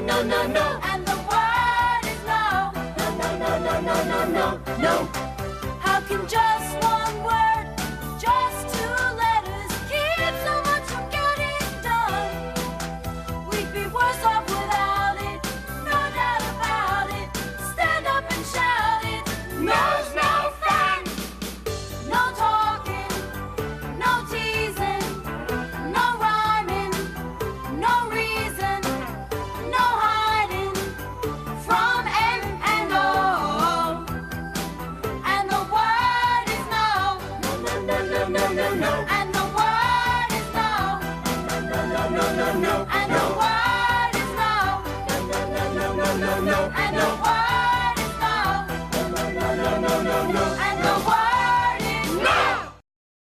no, no, no, no. And the word is no. No, no, no, no, no, no, no, no. How can Joe? no, and no, oh.